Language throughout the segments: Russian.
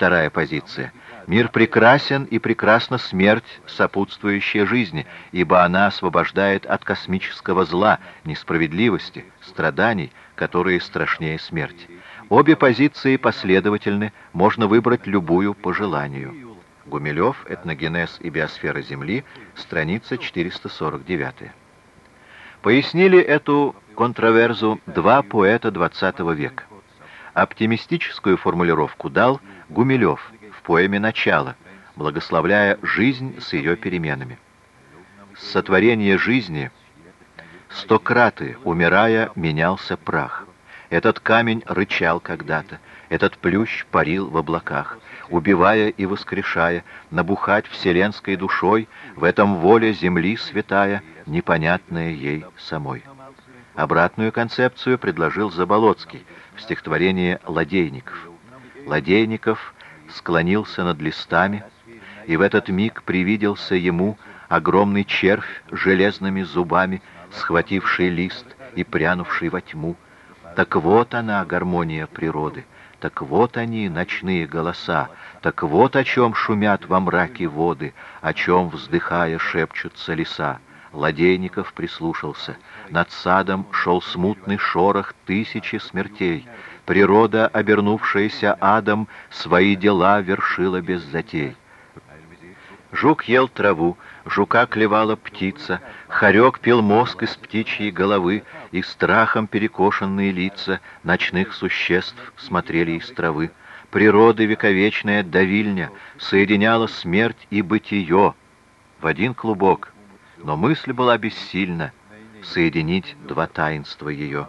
Вторая позиция. Мир прекрасен и прекрасна смерть, сопутствующая жизни, ибо она освобождает от космического зла, несправедливости, страданий, которые страшнее смерти. Обе позиции последовательны, можно выбрать любую по желанию. Гумилев, «Этногенез и биосфера Земли», страница 449. Пояснили эту контроверзу два поэта XX века. Оптимистическую формулировку дал Гумилев в поэме «Начало», благословляя жизнь с ее переменами. Сотворение жизни стократы, умирая, менялся прах. Этот камень рычал когда-то, этот плющ парил в облаках, убивая и воскрешая, набухать вселенской душой, в этом воле земли святая, непонятная ей самой. Обратную концепцию предложил Заболоцкий в стихотворении «Ладейников». Ладейников склонился над листами, и в этот миг привиделся ему огромный червь железными зубами, схвативший лист и прянувший во тьму. Так вот она, гармония природы, так вот они, ночные голоса, так вот о чем шумят во мраке воды, о чем, вздыхая, шепчутся леса. Ладейников прислушался. Над садом шел смутный шорох тысячи смертей. Природа, обернувшаяся адом, свои дела вершила без затей. Жук ел траву, жука клевала птица, хорек пил мозг из птичьей головы, и страхом перекошенные лица ночных существ смотрели из травы. Природа вековечная давильня соединяла смерть и бытие в один клубок, но мысль была бессильна соединить два таинства ее.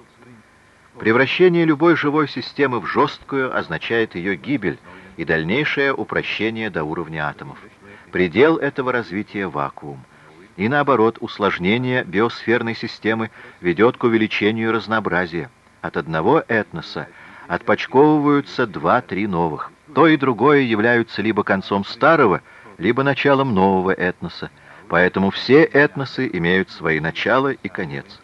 Превращение любой живой системы в жесткую означает ее гибель и дальнейшее упрощение до уровня атомов. Предел этого развития – вакуум. И наоборот, усложнение биосферной системы ведет к увеличению разнообразия. От одного этноса отпочковываются два-три новых. То и другое являются либо концом старого, либо началом нового этноса. Поэтому все этносы имеют свои начало и конец.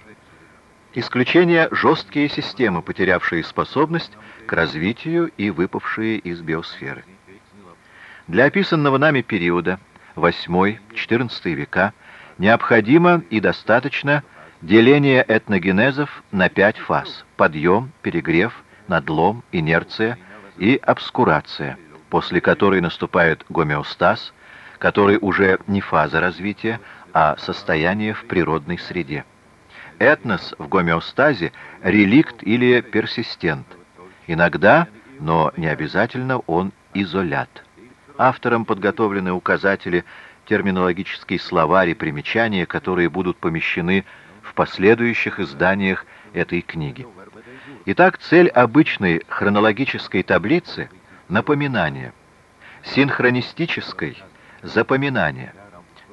Исключение – жесткие системы, потерявшие способность к развитию и выпавшие из биосферы. Для описанного нами периода 8-14 века необходимо и достаточно деление этногенезов на пять фаз – подъем, перегрев, надлом, инерция и обскурация, после которой наступает гомеостаз, который уже не фаза развития, а состояние в природной среде. Этнос в гомеостазе – реликт или персистент. Иногда, но не обязательно, он изолят. Автором подготовлены указатели, терминологические словари, примечания, которые будут помещены в последующих изданиях этой книги. Итак, цель обычной хронологической таблицы – напоминание, синхронистической – запоминание,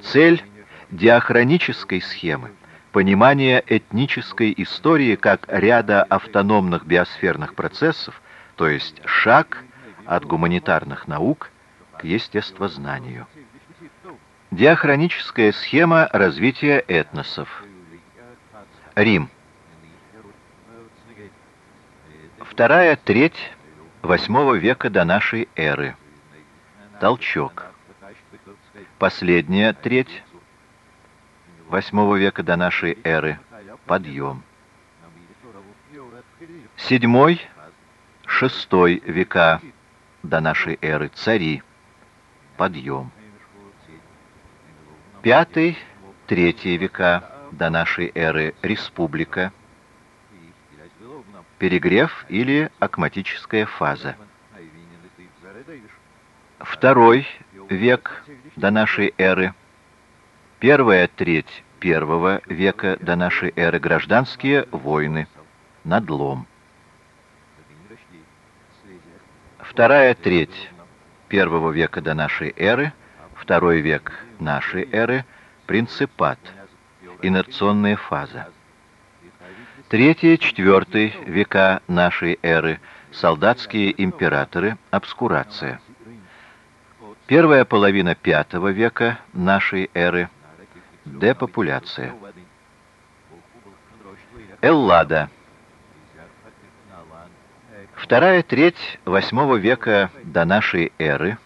цель диахронической схемы – понимание этнической истории как ряда автономных биосферных процессов, то есть шаг от гуманитарных наук к естествознанию. Диахроническая схема развития этносов. Рим. Вторая треть восьмого века до нашей эры. Толчок. Последняя треть восьмого века до нашей эры. Подъем. Седьмой, шестой века до нашей эры. Цари подъем. Пятый, третий века до нашей эры республика, перегрев или акматическая фаза. Второй век до нашей эры, первая треть первого века до нашей эры гражданские войны, надлом. Вторая треть первого века до нашей эры, второй век нашей эры, принципат, инерционная фаза. Третий, четвертый века нашей эры, солдатские императоры, обскурация. Первая половина пятого века нашей эры, депопуляция. Эллада. Вторая треть восьмого века до нашей эры